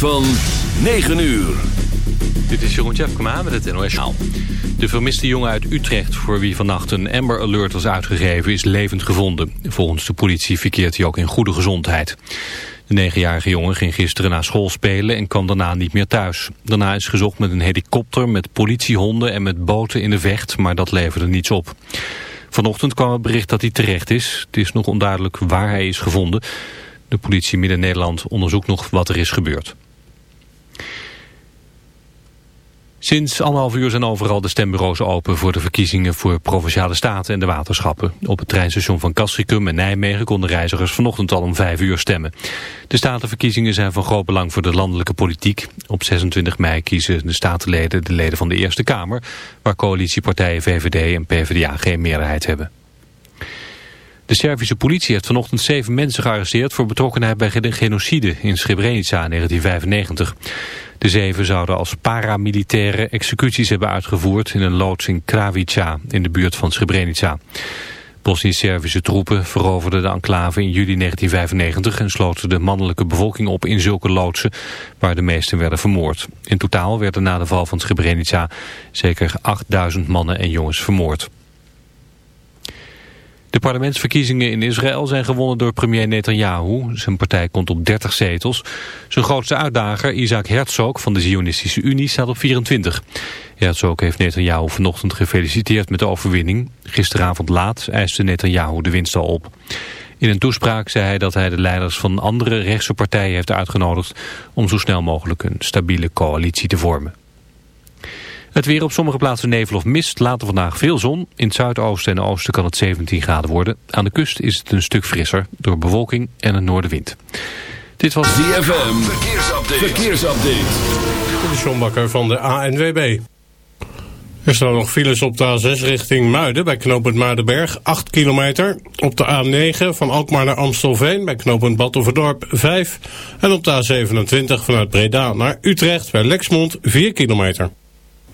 Van 9 uur. Dit is Jeroen Tjepkema met het NOS De vermiste jongen uit Utrecht, voor wie vannacht een Amber Alert was uitgegeven, is levend gevonden. Volgens de politie verkeert hij ook in goede gezondheid. De negenjarige jongen ging gisteren naar school spelen en kwam daarna niet meer thuis. Daarna is gezocht met een helikopter, met politiehonden en met boten in de vecht, maar dat leverde niets op. Vanochtend kwam het bericht dat hij terecht is. Het is nog onduidelijk waar hij is gevonden. De politie Midden-Nederland onderzoekt nog wat er is gebeurd. Sinds anderhalf uur zijn overal de stembureaus open voor de verkiezingen voor Provinciale Staten en de waterschappen. Op het treinstation van Castricum en Nijmegen konden reizigers vanochtend al om vijf uur stemmen. De statenverkiezingen zijn van groot belang voor de landelijke politiek. Op 26 mei kiezen de statenleden de leden van de Eerste Kamer, waar coalitiepartijen VVD en PvdA geen meerderheid hebben. De Servische politie heeft vanochtend zeven mensen gearresteerd voor betrokkenheid bij de genocide in Srebrenica in 1995. De zeven zouden als paramilitaire executies hebben uitgevoerd in een loods in Kravica in de buurt van Srebrenica. Bosnisch-Servische troepen veroverden de enclave in juli 1995 en sloten de mannelijke bevolking op in zulke loodsen waar de meesten werden vermoord. In totaal werden na de val van Srebrenica zeker 8000 mannen en jongens vermoord. De parlementsverkiezingen in Israël zijn gewonnen door premier Netanyahu. Zijn partij komt op 30 zetels. Zijn grootste uitdager, Isaac Herzog van de Zionistische Unie, staat op 24. Herzog heeft Netanyahu vanochtend gefeliciteerd met de overwinning. Gisteravond laat eiste Netanyahu de winst al op. In een toespraak zei hij dat hij de leiders van andere rechtse partijen heeft uitgenodigd... om zo snel mogelijk een stabiele coalitie te vormen. Het weer op sommige plaatsen nevel of mist. Later vandaag veel zon. In het zuidoosten en oosten kan het 17 graden worden. Aan de kust is het een stuk frisser door bewolking en een noordenwind. Dit was DFM. Verkeersupdate. Verkeersupdate. De Sjombakker van de ANWB. Er staan nog files op de A6 richting Muiden bij knooppunt Muidenberg, 8 kilometer. Op de A9 van Alkmaar naar Amstelveen bij knooppunt Battenverdorp 5. En op de A27 vanuit Breda naar Utrecht bij Lexmond 4 kilometer.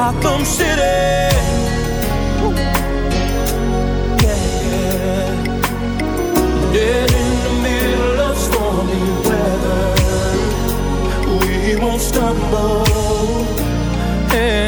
Gotham City. Yeah. Dead in the middle of stormy weather. We won't stumble. Yeah.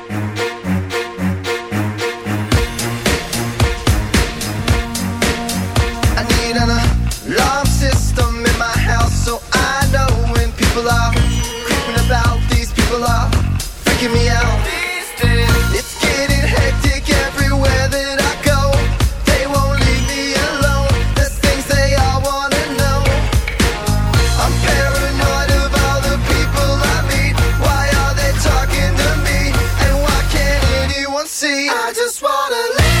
See, I just wanna live.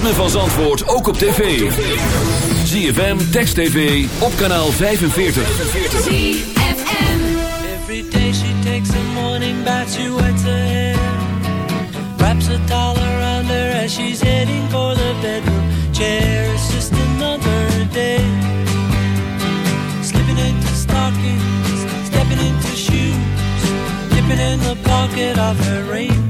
ritme van Zandvoort ook op tv. ZFM, Text TV, op kanaal 45. ZFM Every day she takes a morning bath, she wets her hair. Wraps a towel around her as she's heading for the bedroom chair. It's just another day. Slipping into stockings, stepping into shoes. Dipping in the pocket of her rain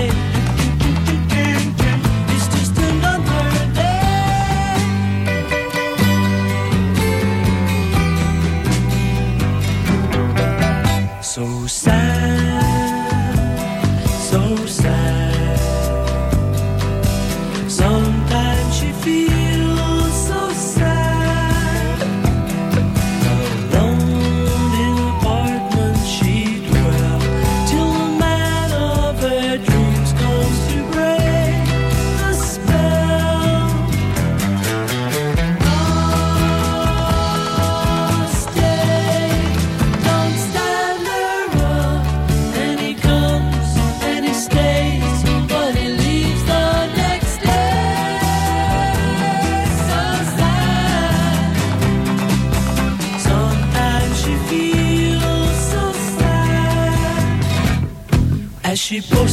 she pushed.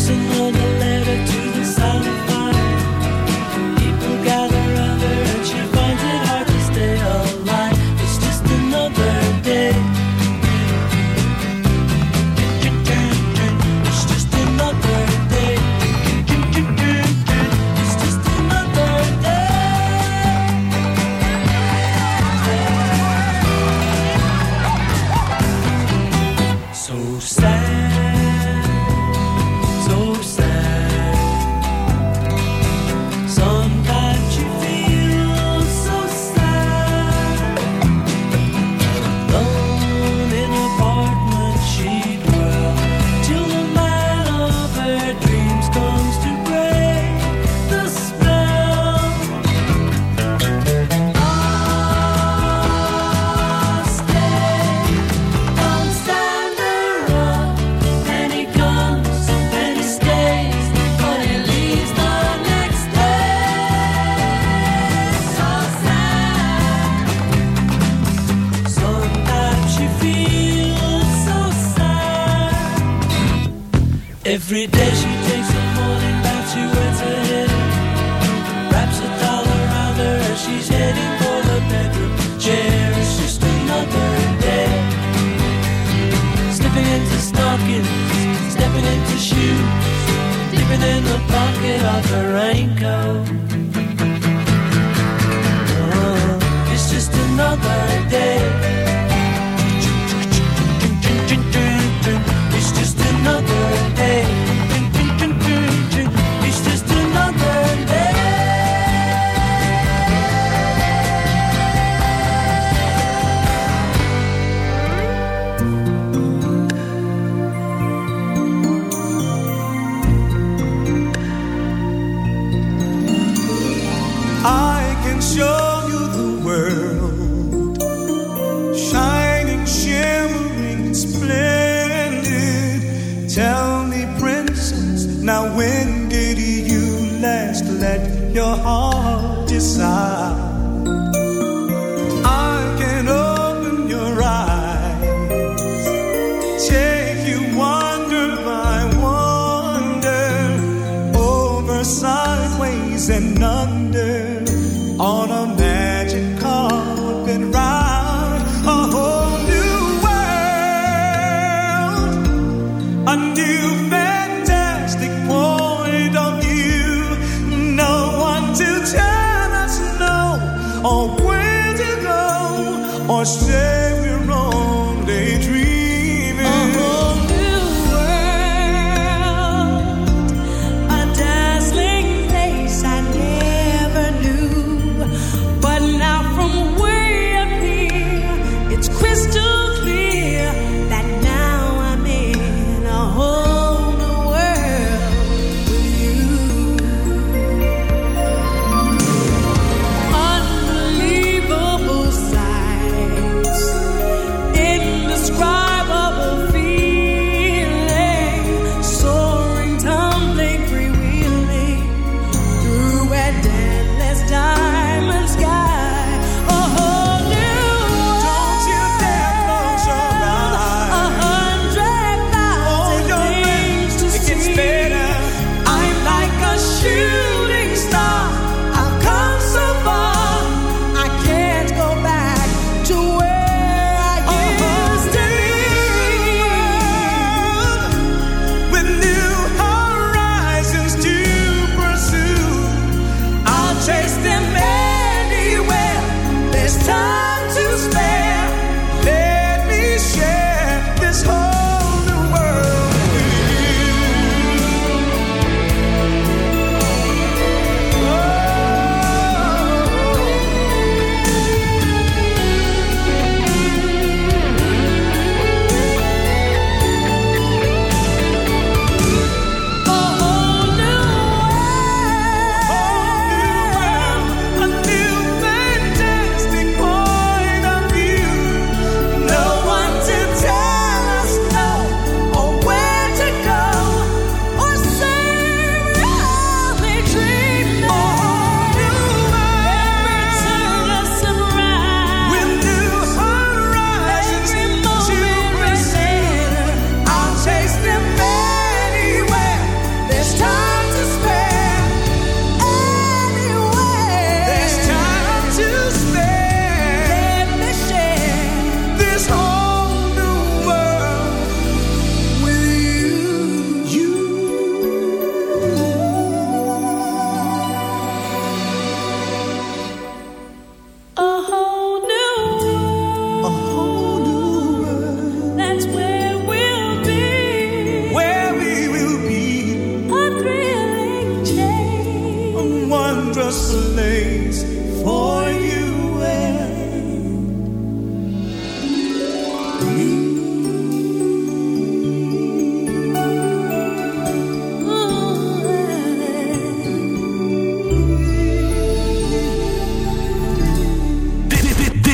Every day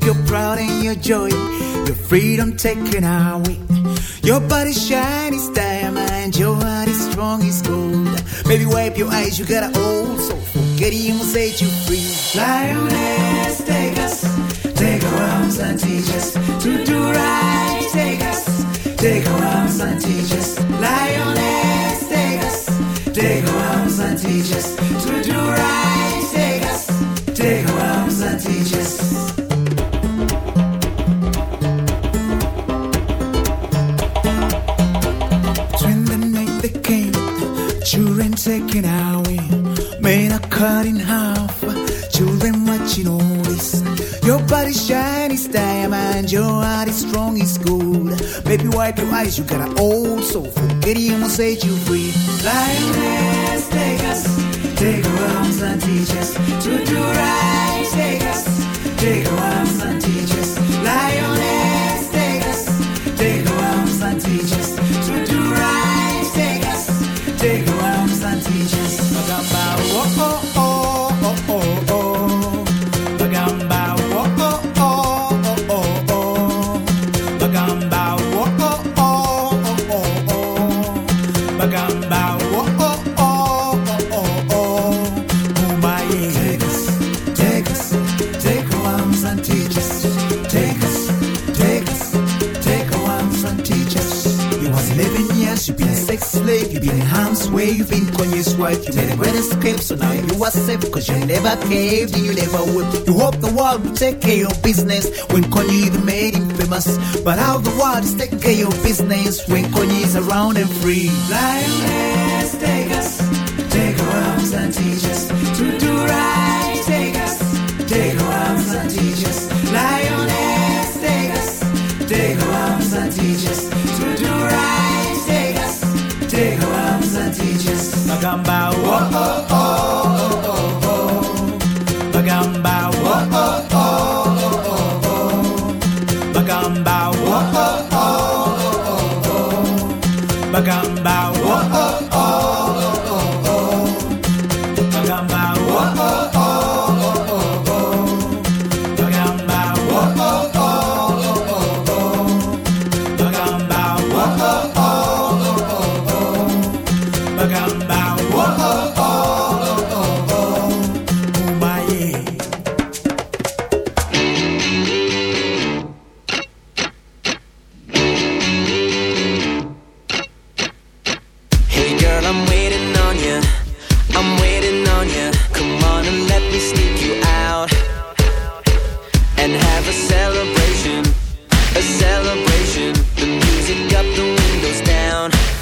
Yes, took your pride and your joy, your freedom taken away. Your body shiny as diamond, your heart is strong as gold. Baby, wipe your eyes, you got an old soul. Forget him will set you free. Lioness, take us, take our arms and teach us to do right. Take us, take our arms and teach us. Lioness, take us, take our arms and teach us to do right. Take us, take our arms and teach us. Cut in half, children watching all this. Your body shiny as diamond, your heart is strong as gold. Baby, wipe your eyes, you got an old soul. Forget him will set you free. Lioness, take us, take our arms and teach us to do right. Take us, take our arms and teach us. So now you safe, cause you never caved and you never whipped. You hope the world will take care of business when Kanye even made him famous. But how the world is taking care of business when Kanye is around and free. Lioness, take us, take our arms and teach us to do right. Take us, take our arms and teach us. Lioness, take us, take our arms and teach us to do right. Take us, take our arms and teach us. Bagamba, oh down.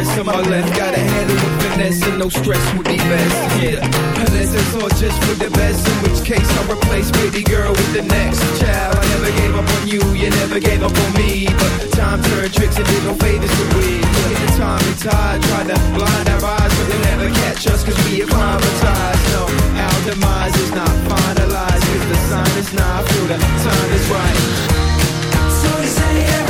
Rest on my left. Gotta handle with finesse and no stress would be best. Yeah, unless it's all just for the best. In which case I'll replace baby girl with the next child. I never gave up on you, you never gave up on me. But time turned tricks and did no favors to we. In the time we tied, tried to blind our eyes, but they'll never catch us cause we acclimatized. No, our demise is not finalized. Cause the sign is not through, the time is right. So you say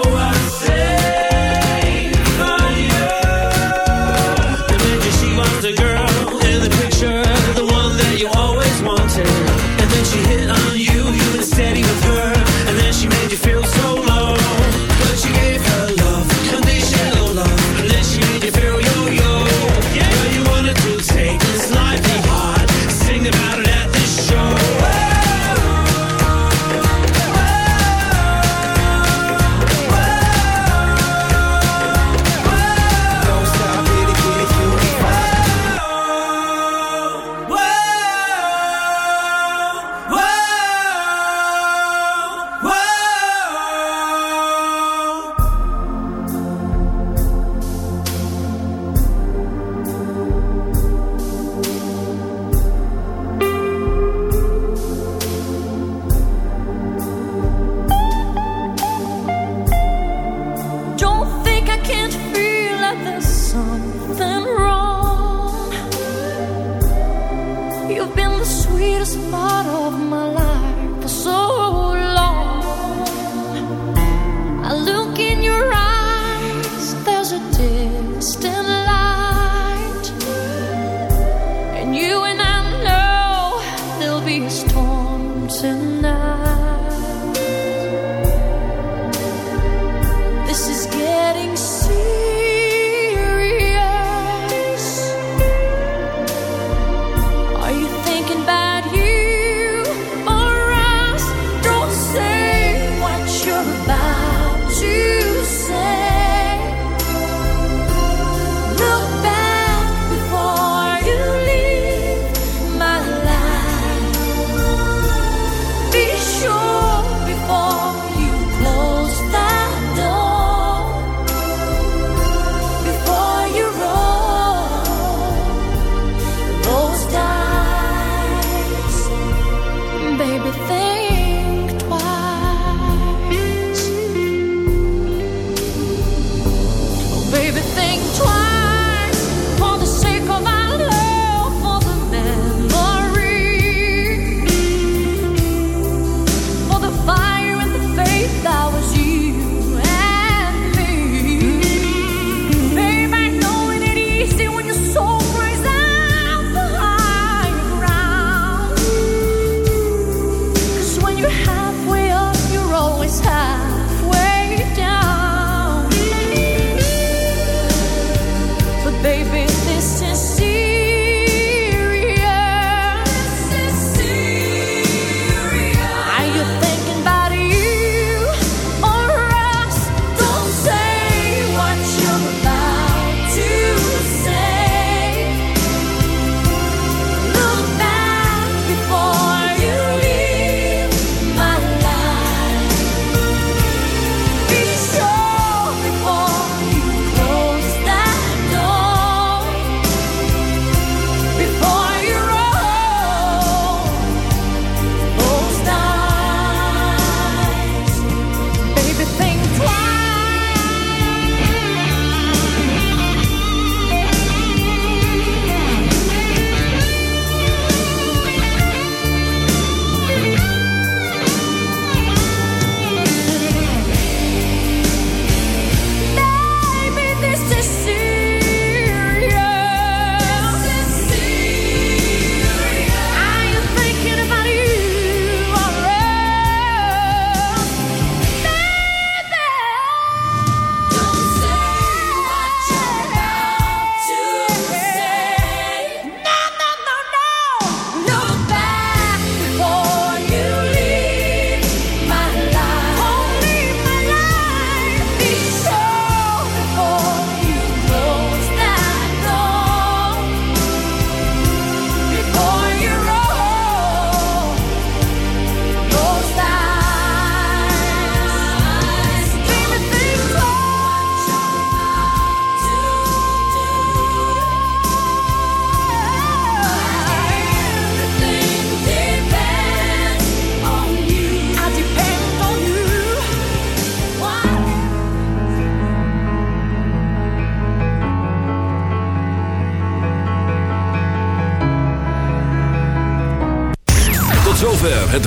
You and I know there'll be a storm tonight.